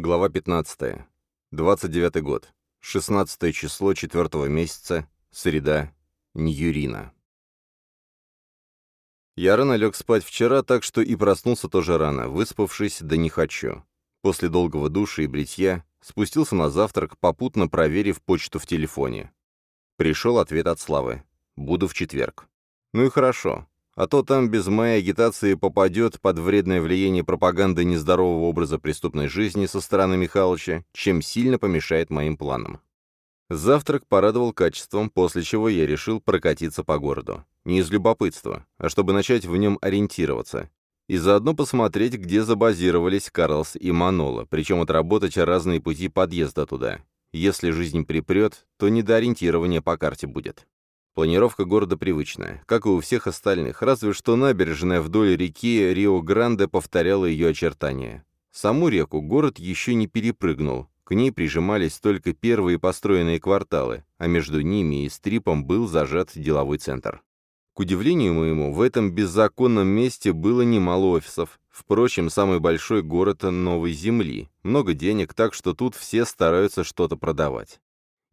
Глава 15. 29 год. 16 число 4 месяца. Среда. Ньюрина. Я рано лег спать вчера, так что и проснулся тоже рано, выспавшись, да не хочу. После долгого душа и бритья спустился на завтрак, попутно проверив почту в телефоне. Пришел ответ от Славы. Буду в четверг. Ну и хорошо а то там без моей агитации попадет под вредное влияние пропаганды нездорового образа преступной жизни со стороны Михалыча, чем сильно помешает моим планам. Завтрак порадовал качеством, после чего я решил прокатиться по городу. Не из любопытства, а чтобы начать в нем ориентироваться. И заодно посмотреть, где забазировались Карлс и Манола, причем отработать разные пути подъезда туда. Если жизнь припрет, то не до ориентирования по карте будет. Планировка города привычная, как и у всех остальных, разве что набережная вдоль реки Рио-Гранде повторяла ее очертания. Саму реку город еще не перепрыгнул, к ней прижимались только первые построенные кварталы, а между ними и стрипом был зажат деловой центр. К удивлению моему, в этом беззаконном месте было немало офисов. Впрочем, самый большой город Новой Земли. Много денег, так что тут все стараются что-то продавать.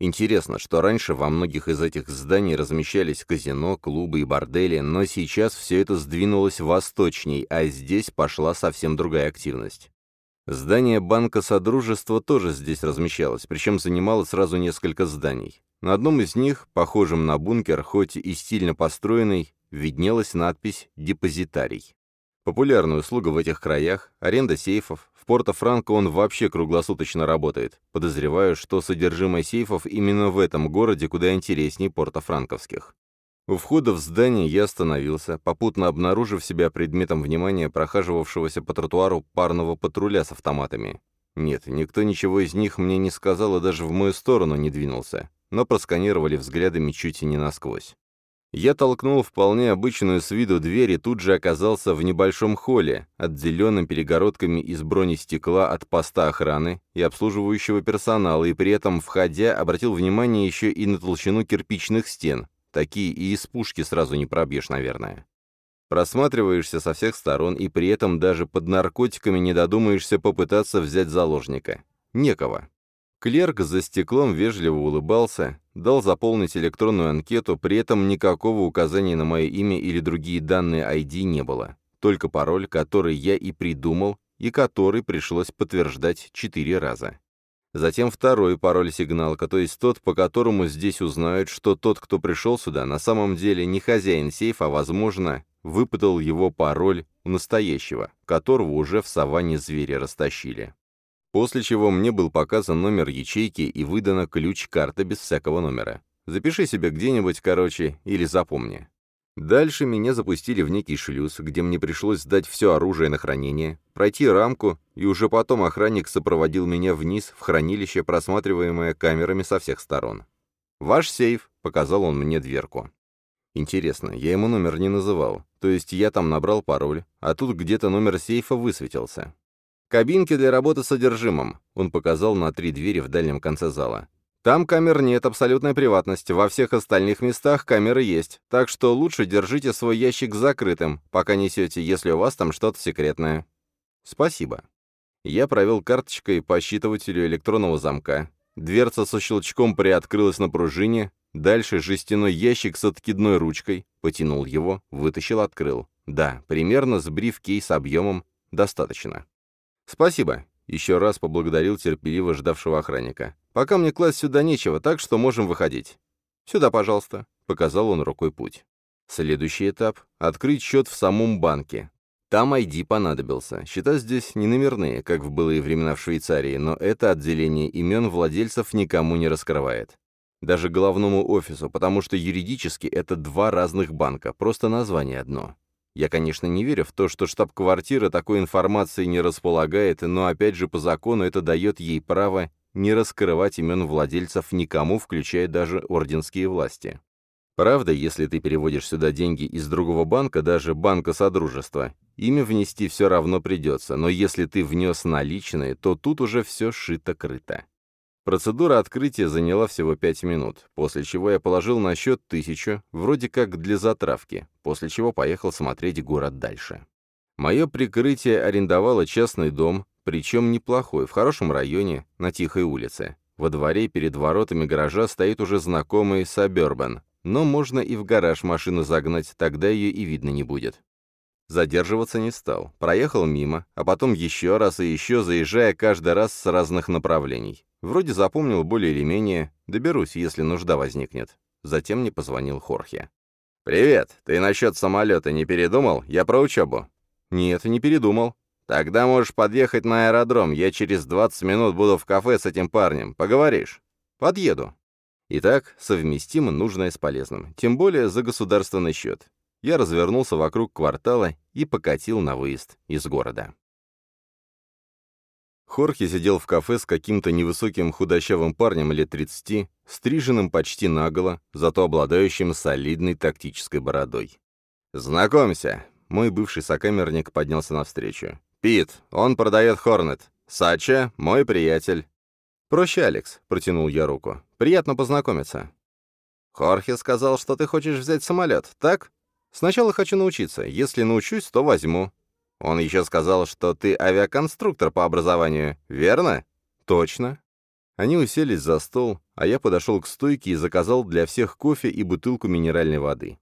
Интересно, что раньше во многих из этих зданий размещались казино, клубы и бордели, но сейчас все это сдвинулось восточней, а здесь пошла совсем другая активность. Здание Банка Содружества тоже здесь размещалось, причем занимало сразу несколько зданий. На одном из них, похожем на бункер, хоть и стильно построенный, виднелась надпись «Депозитарий». Популярная услуга в этих краях, аренда сейфов, в Порто-Франко он вообще круглосуточно работает. Подозреваю, что содержимое сейфов именно в этом городе куда интереснее порто-франковских. У входа в здание я остановился, попутно обнаружив себя предметом внимания прохаживавшегося по тротуару парного патруля с автоматами. Нет, никто ничего из них мне не сказал и даже в мою сторону не двинулся, но просканировали взглядами чуть и не насквозь. Я толкнул вполне обычную с виду дверь и тут же оказался в небольшом холле, отделенном перегородками из бронестекла от поста охраны и обслуживающего персонала, и при этом, входя, обратил внимание еще и на толщину кирпичных стен. Такие и из пушки сразу не пробьешь, наверное. Просматриваешься со всех сторон, и при этом даже под наркотиками не додумаешься попытаться взять заложника. Некого. Клерк за стеклом вежливо улыбался, дал заполнить электронную анкету, при этом никакого указания на мое имя или другие данные ID не было. Только пароль, который я и придумал, и который пришлось подтверждать четыре раза. Затем второй пароль-сигнал, то есть тот, по которому здесь узнают, что тот, кто пришел сюда, на самом деле не хозяин сейфа, а, возможно, выпытал его пароль у настоящего, которого уже в саванне звери растащили после чего мне был показан номер ячейки и выдана ключ-карта без всякого номера. Запиши себе где-нибудь, короче, или запомни. Дальше меня запустили в некий шлюз, где мне пришлось сдать все оружие на хранение, пройти рамку, и уже потом охранник сопроводил меня вниз в хранилище, просматриваемое камерами со всех сторон. «Ваш сейф», — показал он мне дверку. Интересно, я ему номер не называл, то есть я там набрал пароль, а тут где-то номер сейфа высветился. «Кабинки для работы с содержимым», — он показал на три двери в дальнем конце зала. «Там камер нет, абсолютная приватность. Во всех остальных местах камеры есть, так что лучше держите свой ящик закрытым, пока несете, если у вас там что-то секретное». «Спасибо». Я провел карточкой по считывателю электронного замка. Дверца со щелчком приоткрылась на пружине, дальше жестяной ящик с откидной ручкой, потянул его, вытащил, открыл. Да, примерно с бриф-кейс объемом достаточно. «Спасибо», — еще раз поблагодарил терпеливо ждавшего охранника. «Пока мне класть сюда нечего, так что можем выходить». «Сюда, пожалуйста», — показал он рукой путь. Следующий этап — открыть счет в самом банке. Там ID понадобился. Счета здесь не номерные, как в былые времена в Швейцарии, но это отделение имен владельцев никому не раскрывает. Даже головному офису, потому что юридически это два разных банка, просто название одно. Я, конечно, не верю в то, что штаб-квартира такой информации не располагает, но опять же по закону это дает ей право не раскрывать имен владельцев никому, включая даже орденские власти. Правда, если ты переводишь сюда деньги из другого банка, даже банка Содружества, имя внести все равно придется, но если ты внес наличные, то тут уже все шито-крыто. Процедура открытия заняла всего пять минут, после чего я положил на счет тысячу, вроде как для затравки, после чего поехал смотреть город дальше. Мое прикрытие арендовало частный дом, причем неплохой, в хорошем районе, на тихой улице. Во дворе перед воротами гаража стоит уже знакомый Suburban, но можно и в гараж машину загнать, тогда ее и видно не будет. Задерживаться не стал. Проехал мимо, а потом еще раз и еще, заезжая каждый раз с разных направлений. Вроде запомнил более или менее, доберусь, если нужда возникнет. Затем мне позвонил Хорхе. «Привет, ты насчет самолета не передумал? Я про учебу». «Нет, не передумал». «Тогда можешь подъехать на аэродром, я через 20 минут буду в кафе с этим парнем. Поговоришь?» «Подъеду». Итак, совместимо нужное с полезным, тем более за государственный счет. Я развернулся вокруг квартала и покатил на выезд из города. Хорхе сидел в кафе с каким-то невысоким худощавым парнем лет 30, стриженным почти наголо, зато обладающим солидной тактической бородой. «Знакомься!» Мой бывший сокамерник поднялся навстречу. «Пит, он продает Хорнет. Сача, мой приятель». «Проще, Алекс», — протянул я руку. «Приятно познакомиться». «Хорхе сказал, что ты хочешь взять самолет, так?» «Сначала хочу научиться. Если научусь, то возьму». «Он еще сказал, что ты авиаконструктор по образованию, верно?» «Точно». Они уселись за стол, а я подошел к стойке и заказал для всех кофе и бутылку минеральной воды.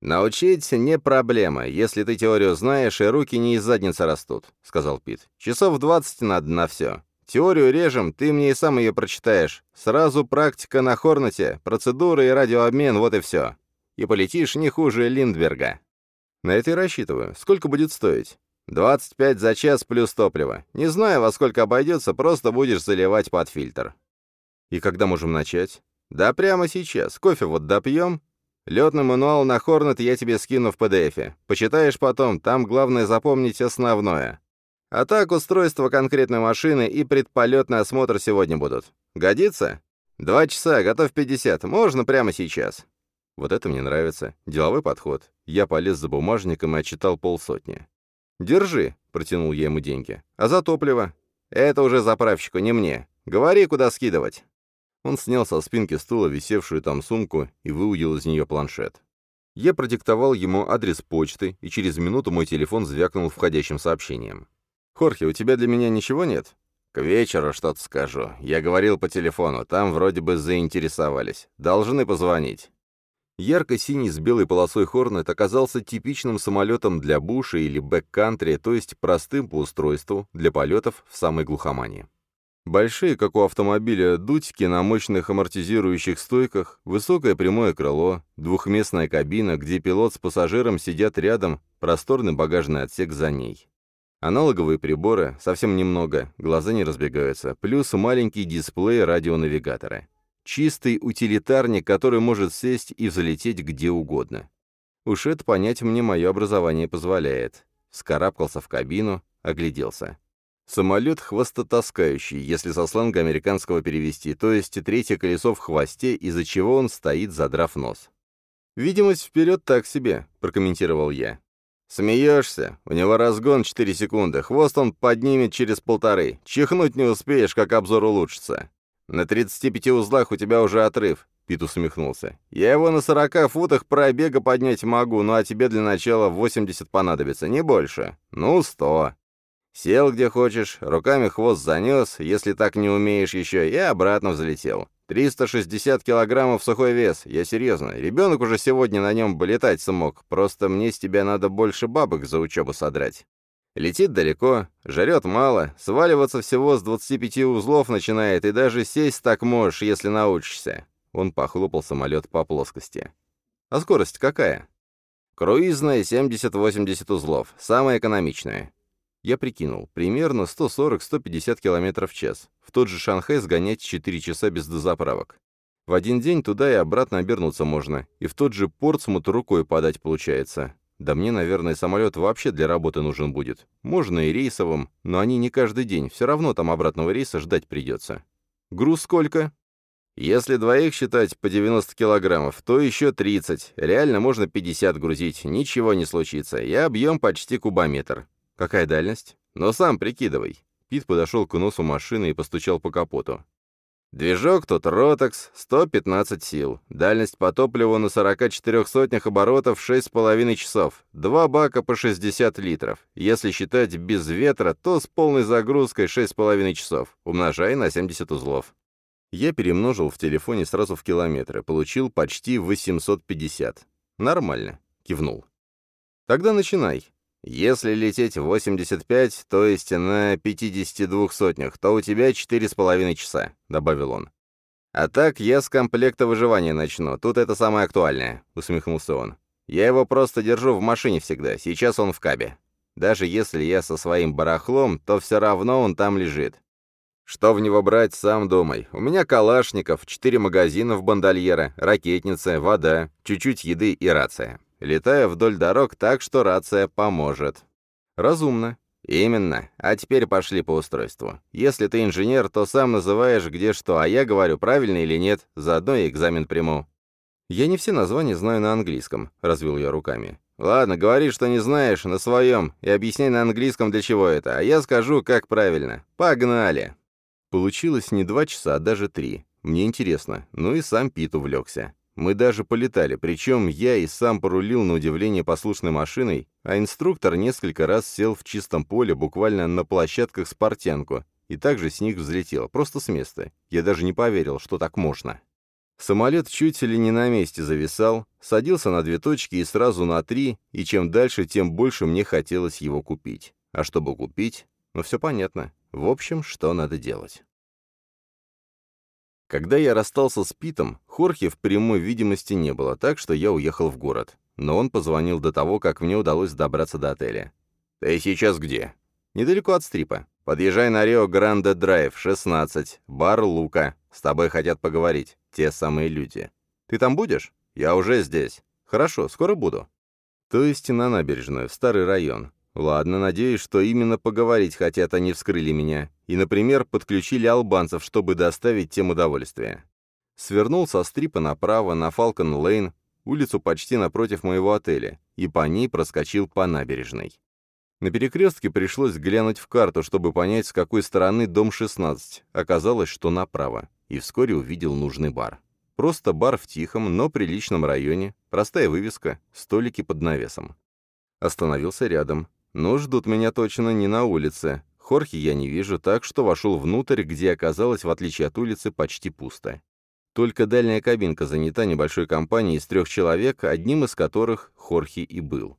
«Научить не проблема, если ты теорию знаешь, и руки не из задницы растут», — сказал Пит. «Часов двадцать надо на все. Теорию режем, ты мне и сам ее прочитаешь. Сразу практика на Хорнете, процедуры и радиообмен, вот и все. И полетишь не хуже Линдберга. На это и рассчитываю. Сколько будет стоить? 25 за час плюс топливо. Не знаю, во сколько обойдется, просто будешь заливать под фильтр. И когда можем начать? Да прямо сейчас. Кофе вот допьем. Летный мануал на Хорнет я тебе скину в PDF. Почитаешь потом, там главное запомнить основное. А так устройство конкретной машины и предполетный осмотр сегодня будут. Годится? Два часа, готов 50. Можно прямо сейчас. Вот это мне нравится. Деловой подход. Я полез за бумажником и отчитал полсотни. «Держи», — протянул я ему деньги. «А за топливо?» «Это уже заправщику, не мне. Говори, куда скидывать». Он снял со спинки стула висевшую там сумку и выудил из нее планшет. Я продиктовал ему адрес почты, и через минуту мой телефон звякнул входящим сообщением. «Хорхе, у тебя для меня ничего нет?» «К вечеру что-то скажу. Я говорил по телефону, там вроде бы заинтересовались. Должны позвонить». Ярко-синий с белой полосой Хорнет оказался типичным самолетом для буша или бэк-кантри, то есть простым по устройству для полетов в самой глухомане. Большие, как у автомобиля, дутики на мощных амортизирующих стойках, высокое прямое крыло, двухместная кабина, где пилот с пассажиром сидят рядом, просторный багажный отсек за ней. Аналоговые приборы, совсем немного, глаза не разбегаются, плюс маленький дисплей радионавигатора. Чистый утилитарник, который может сесть и взлететь где угодно. Уж это понять мне мое образование позволяет. Скарабкался в кабину, огляделся. Самолет хвостотаскающий, если со сленга американского перевести, то есть третье колесо в хвосте, из-за чего он стоит, задрав нос. «Видимость вперед так себе», — прокомментировал я. «Смеешься? У него разгон 4 секунды, хвост он поднимет через полторы. Чихнуть не успеешь, как обзор улучшится. На 35 узлах у тебя уже отрыв», — Пит усмехнулся. «Я его на 40 футах пробега поднять могу, ну а тебе для начала 80 понадобится, не больше. Ну, 100. Сел где хочешь, руками хвост занес, если так не умеешь еще, и обратно взлетел. 360 килограммов сухой вес, я серьезно. Ребенок уже сегодня на нем бы летать смог, просто мне с тебя надо больше бабок за учебу содрать. Летит далеко, жарет мало, сваливаться всего с 25 узлов начинает, и даже сесть так можешь, если научишься. Он похлопал самолет по плоскости. А скорость какая? Круизная 70-80 узлов, самая экономичная. Я прикинул, примерно 140-150 км в час. В тот же Шанхай сгонять 4 часа без дозаправок. В один день туда и обратно обернуться можно, и в тот же Портсмут рукой подать получается. Да мне, наверное, самолет вообще для работы нужен будет. Можно и рейсовым, но они не каждый день, все равно там обратного рейса ждать придется. Груз сколько? Если двоих считать по 90 килограммов, то еще 30. Реально можно 50 грузить, ничего не случится. И объем почти кубометр. «Какая дальность?» «Но сам прикидывай». Пит подошел к носу машины и постучал по капоту. Движок тут Ротекс, 115 сил. Дальность по топливу на 44 сотнях оборотов 6,5 часов. Два бака по 60 литров. Если считать без ветра, то с полной загрузкой 6,5 часов. Умножай на 70 узлов. Я перемножил в телефоне сразу в километры, получил почти 850. Нормально, кивнул. Тогда начинай. Если лететь 85, то есть на 52 сотнях, то у тебя 4,5 часа», — добавил он. «А так я с комплекта выживания начну, тут это самое актуальное», — усмехнулся он. «Я его просто держу в машине всегда, сейчас он в кабе. Даже если я со своим барахлом, то все равно он там лежит. Что в него брать, сам думай. У меня калашников, четыре магазина в бандольера, ракетница, вода, чуть-чуть еды и рация. Летаю вдоль дорог так, что рация поможет. Разумно. Именно. А теперь пошли по устройству. Если ты инженер, то сам называешь где что, а я говорю, правильно или нет, заодно и экзамен приму. Я не все названия знаю на английском, развел я руками. Ладно, говори, что не знаешь, на своем, и объясняй на английском, для чего это, а я скажу, как правильно. Погнали! Получилось не два часа, а даже три. Мне интересно. Ну и сам Пит увлекся. Мы даже полетали, причем я и сам порулил на удивление послушной машиной, а инструктор несколько раз сел в чистом поле, буквально на площадках Спартенку, и также с них взлетел, просто с места. Я даже не поверил, что так можно. Самолет чуть ли не на месте зависал, садился на две точки и сразу на три, и чем дальше, тем больше мне хотелось его купить. А чтобы купить, ну все понятно. В общем, что надо делать. Когда я расстался с Питом, Хорхе в прямой видимости не было, так что я уехал в город. Но он позвонил до того, как мне удалось добраться до отеля. «Ты сейчас где?» «Недалеко от стрипа. Подъезжай на Рио Гранде Драйв, 16. Бар Лука. С тобой хотят поговорить. Те самые люди. Ты там будешь? Я уже здесь. Хорошо, скоро буду». То есть на набережную, в старый район. Ладно, надеюсь, что именно поговорить хотят, они вскрыли меня. И, например, подключили албанцев, чтобы доставить тем удовольствие. Свернул со стрипа направо на Фалкон-Лейн, улицу почти напротив моего отеля, и по ней проскочил по набережной. На перекрестке пришлось глянуть в карту, чтобы понять, с какой стороны дом 16. Оказалось, что направо. И вскоре увидел нужный бар. Просто бар в тихом, но приличном районе, простая вывеска, столики под навесом. Остановился рядом, но ждут меня точно не на улице. Хорхи я не вижу, так что вошел внутрь, где оказалось, в отличие от улицы, почти пусто. Только дальняя кабинка занята небольшой компанией из трех человек, одним из которых Хорхи и был.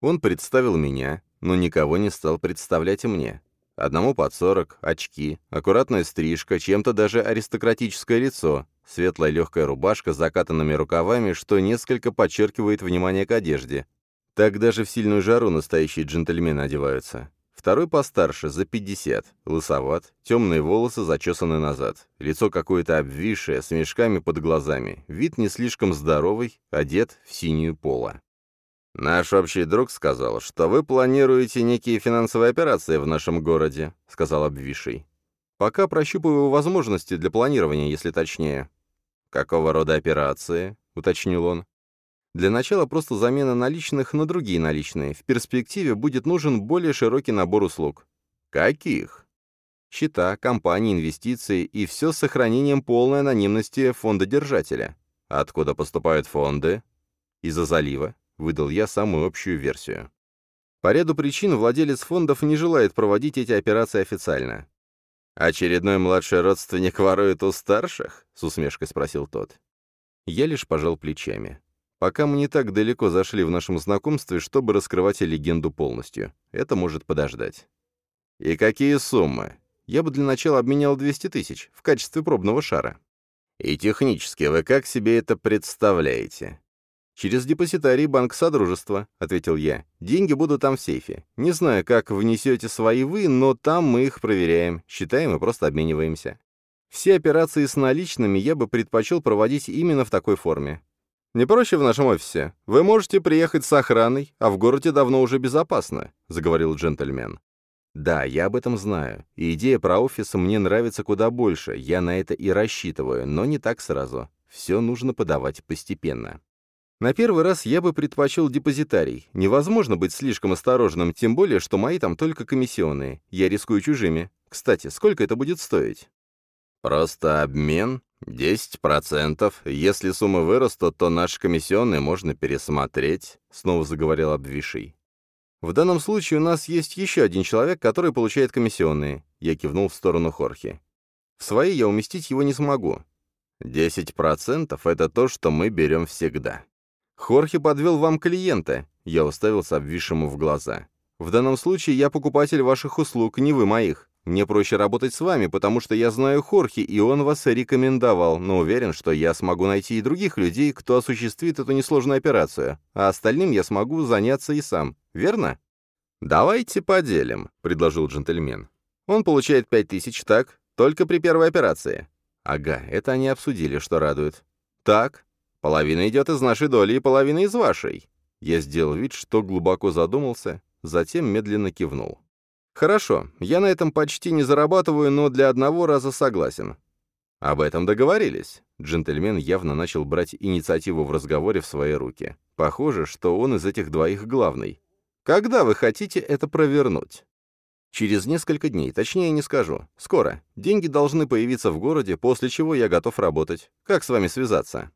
Он представил меня, но никого не стал представлять и мне. Одному под сорок, очки, аккуратная стрижка, чем-то даже аристократическое лицо, светлая легкая рубашка с закатанными рукавами, что несколько подчеркивает внимание к одежде, так даже в сильную жару настоящие джентльмены одеваются. Второй постарше, за 50, лысоват, темные волосы зачесаны назад, лицо какое-то обвисшее, с мешками под глазами, вид не слишком здоровый, одет в синюю поло. «Наш общий друг сказал, что вы планируете некие финансовые операции в нашем городе», — сказал обвисший. «Пока прощупываю возможности для планирования, если точнее». «Какого рода операции?» — уточнил он. Для начала просто замена наличных на другие наличные. В перспективе будет нужен более широкий набор услуг. Каких? Счета, компании, инвестиции и все с сохранением полной анонимности фондодержателя. Откуда поступают фонды? Из-за залива, выдал я самую общую версию. По ряду причин владелец фондов не желает проводить эти операции официально. «Очередной младший родственник ворует у старших?» — с усмешкой спросил тот. Я лишь пожал плечами. Пока мы не так далеко зашли в нашем знакомстве, чтобы раскрывать легенду полностью. Это может подождать. И какие суммы? Я бы для начала обменял 200 тысяч в качестве пробного шара. И технически вы как себе это представляете? «Через депозитарий Банк Содружества», — ответил я. «Деньги будут там в сейфе. Не знаю, как внесете свои вы, но там мы их проверяем, считаем и просто обмениваемся. Все операции с наличными я бы предпочел проводить именно в такой форме. «Не проще в нашем офисе. Вы можете приехать с охраной, а в городе давно уже безопасно», — заговорил джентльмен. «Да, я об этом знаю. И идея про офис мне нравится куда больше. Я на это и рассчитываю, но не так сразу. Все нужно подавать постепенно». На первый раз я бы предпочел депозитарий. Невозможно быть слишком осторожным, тем более, что мои там только комиссионные. Я рискую чужими. Кстати, сколько это будет стоить? «Просто обмен? 10%. Если суммы вырастут, то наши комиссионные можно пересмотреть», — снова заговорил обвисший. «В данном случае у нас есть еще один человек, который получает комиссионные», — я кивнул в сторону Хорхи. «В свои я уместить его не смогу. 10% — это то, что мы берем всегда». «Хорхе подвел вам клиента», — я уставился обвисшему в глаза. «В данном случае я покупатель ваших услуг, не вы моих. Мне проще работать с вами, потому что я знаю Хорхе, и он вас рекомендовал, но уверен, что я смогу найти и других людей, кто осуществит эту несложную операцию, а остальным я смогу заняться и сам. Верно?» «Давайте поделим», — предложил джентльмен. «Он получает пять тысяч, так? Только при первой операции». «Ага, это они обсудили, что радует». «Так, Половина идет из нашей доли и половина из вашей». Я сделал вид, что глубоко задумался, затем медленно кивнул. «Хорошо, я на этом почти не зарабатываю, но для одного раза согласен». «Об этом договорились». Джентльмен явно начал брать инициативу в разговоре в свои руки. Похоже, что он из этих двоих главный. «Когда вы хотите это провернуть?» «Через несколько дней, точнее не скажу. Скоро. Деньги должны появиться в городе, после чего я готов работать. Как с вами связаться?»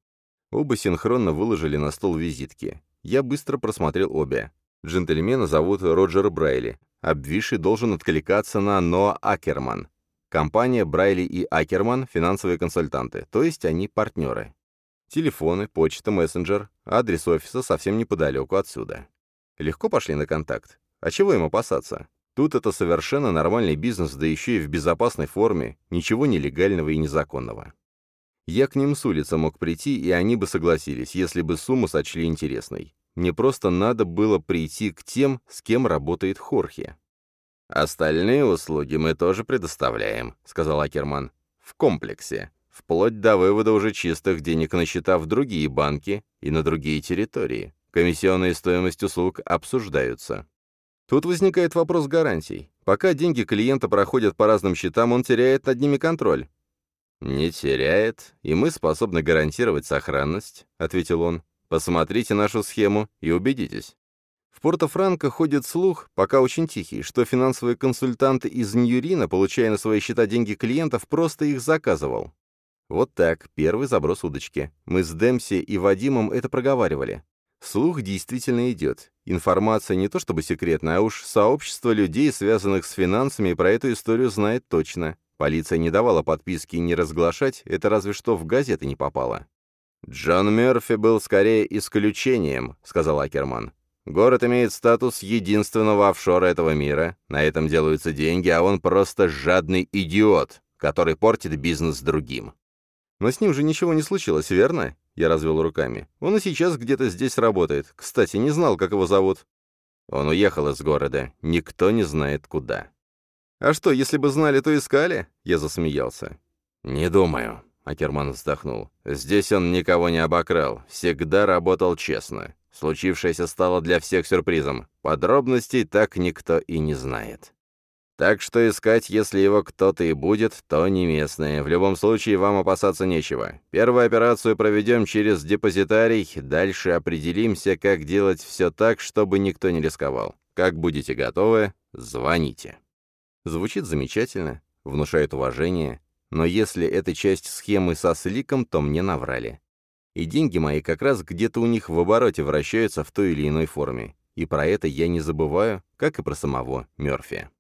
Оба синхронно выложили на стол визитки. Я быстро просмотрел обе. Джентльмена зовут Роджер Брайли. Обвисший должен откликаться на Ноа Акерман. Компания Брайли и Акерман – финансовые консультанты, то есть они партнеры. Телефоны, почта, мессенджер, адрес офиса совсем неподалеку отсюда. Легко пошли на контакт. А чего им опасаться? Тут это совершенно нормальный бизнес, да еще и в безопасной форме, ничего нелегального и незаконного. Я к ним с улицы мог прийти, и они бы согласились, если бы сумму сочли интересной. Мне просто надо было прийти к тем, с кем работает Хорхе. «Остальные услуги мы тоже предоставляем», — сказал Акерман. «В комплексе. Вплоть до вывода уже чистых денег на счета в другие банки и на другие территории. Комиссионная стоимость услуг обсуждаются». Тут возникает вопрос гарантий. Пока деньги клиента проходят по разным счетам, он теряет над ними контроль. «Не теряет, и мы способны гарантировать сохранность», — ответил он. «Посмотрите нашу схему и убедитесь». В Порто-Франко ходит слух, пока очень тихий, что финансовый консультант из Ньюрина, получая на свои счета деньги клиентов, просто их заказывал. Вот так, первый заброс удочки. Мы с Демси и Вадимом это проговаривали. Слух действительно идет. Информация не то чтобы секретная, а уж сообщество людей, связанных с финансами, про эту историю знает точно. Полиция не давала подписки не разглашать, это разве что в газеты не попало. «Джон Мерфи был скорее исключением», — сказал Акерман. «Город имеет статус единственного офшора этого мира, на этом делаются деньги, а он просто жадный идиот, который портит бизнес другим». «Но с ним же ничего не случилось, верно?» Я развел руками. «Он и сейчас где-то здесь работает. Кстати, не знал, как его зовут». Он уехал из города. Никто не знает, куда. «А что, если бы знали, то искали?» Я засмеялся. «Не думаю», — Акерман вздохнул. «Здесь он никого не обокрал, всегда работал честно. Случившееся стало для всех сюрпризом. Подробностей так никто и не знает. Так что искать, если его кто-то и будет, то не местные. В любом случае, вам опасаться нечего. Первую операцию проведем через депозитарий, дальше определимся, как делать все так, чтобы никто не рисковал. Как будете готовы, звоните». Звучит замечательно, внушает уважение, но если это часть схемы со сликом, то мне наврали. И деньги мои как раз где-то у них в обороте вращаются в той или иной форме. И про это я не забываю, как и про самого Мёрфи.